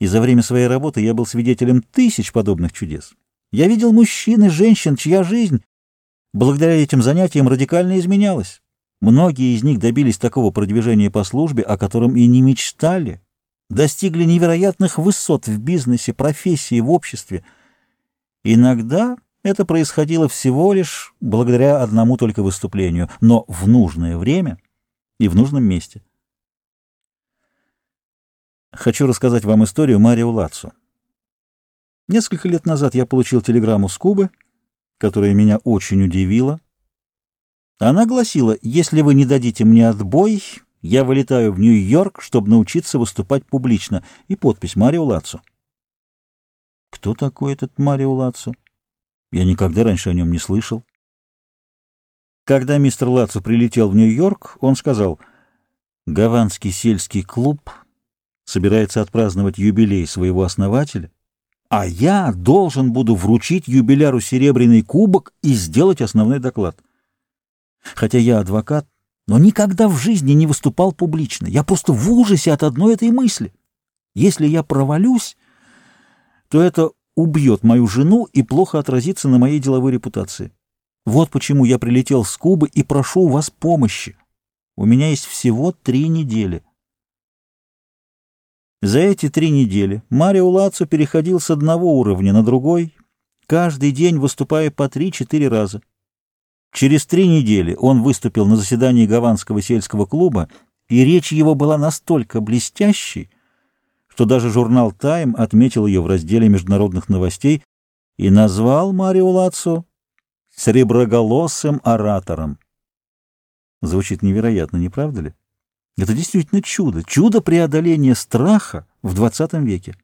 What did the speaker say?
И за время своей работы я был свидетелем тысяч подобных чудес. Я видел мужчин и женщин, чья жизнь благодаря этим занятиям радикально изменялась. Многие из них добились такого продвижения по службе, о котором и не мечтали, достигли невероятных высот в бизнесе, профессии, в обществе. Иногда это происходило всего лишь благодаря одному только выступлению, но в нужное время и в нужном месте. Хочу рассказать вам историю Марио Лацо. Несколько лет назад я получил телеграмму с Кубы, которая меня очень удивила. Она гласила, если вы не дадите мне отбой, я вылетаю в Нью-Йорк, чтобы научиться выступать публично. И подпись Марио Лацо. Кто такой этот Марио Лацо? Я никогда раньше о нем не слышал. Когда мистер Лацо прилетел в Нью-Йорк, он сказал, «Гаванский сельский клуб собирается отпраздновать юбилей своего основателя, а я должен буду вручить юбиляру серебряный кубок и сделать основной доклад. Хотя я адвокат, но никогда в жизни не выступал публично. Я просто в ужасе от одной этой мысли. Если я провалюсь, то это убьет мою жену и плохо отразится на моей деловой репутации. Вот почему я прилетел с Кубы и прошу у вас помощи. У меня есть всего три недели. За эти три недели Марио Лацо переходил с одного уровня на другой, каждый день выступая по три-четыре раза. Через три недели он выступил на заседании Гаванского сельского клуба, и речь его была настолько блестящей, что даже журнал «Тайм» отметил ее в разделе международных новостей и назвал Марио Лацо «среброголосым оратором». Звучит невероятно, не правда ли? Это действительно чудо, чудо преодоления страха в XX веке.